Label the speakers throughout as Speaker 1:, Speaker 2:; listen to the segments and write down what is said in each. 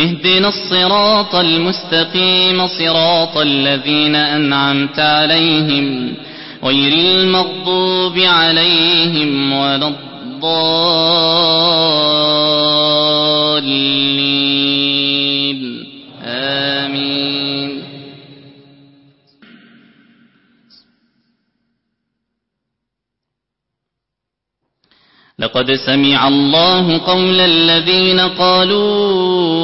Speaker 1: اهدنا الصراط المستقيم صراط الذين أنعمت عليهم غير المغضوب عليهم ولا الضالين. آمين. لقد سمع الله قول الذين قالوا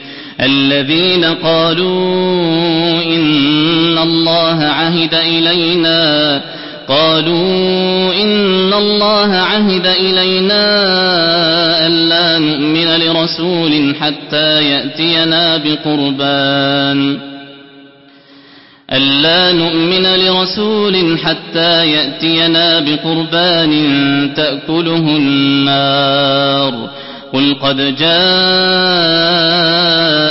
Speaker 1: الذين قالوا إن الله عهد إلينا قالوا إن الله عهد إلينا ألا نؤمن لرسول حتى يأتينا بقربان. ألا نؤمن لرسول حتى يأتينا بقربان تأكله النار. قل قد جاءنا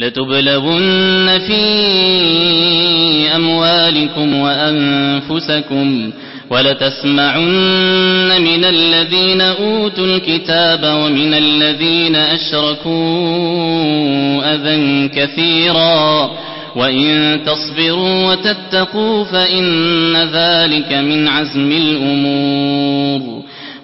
Speaker 1: لتبلون في أموالكم وأنفسكم ولتسمعن من الذين أوتوا الكتاب ومن الذين أشركوا أذى كثيرا وإن تصبروا وتتقوا فإن ذلك من عزم الأمور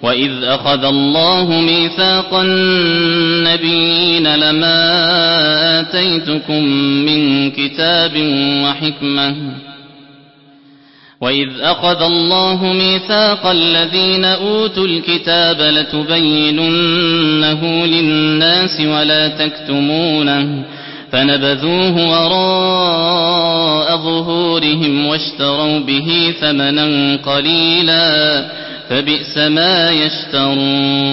Speaker 1: وإذ أخذ الله ميثاق النبيين لما آتيتكم من كتاب وحكمة وإذ أخذ الله ميثاق الذين أوتوا الكتاب لتبيننه للناس ولا تكتمونه فنبذوه وراء ظهورهم واشتروا به ثمنا قليلا فبئس ما يشترون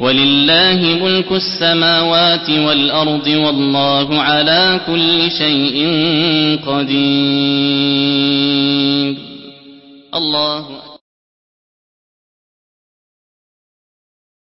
Speaker 1: ولله ملك السماوات والأرض والله على كل شيء قدير الله أكبر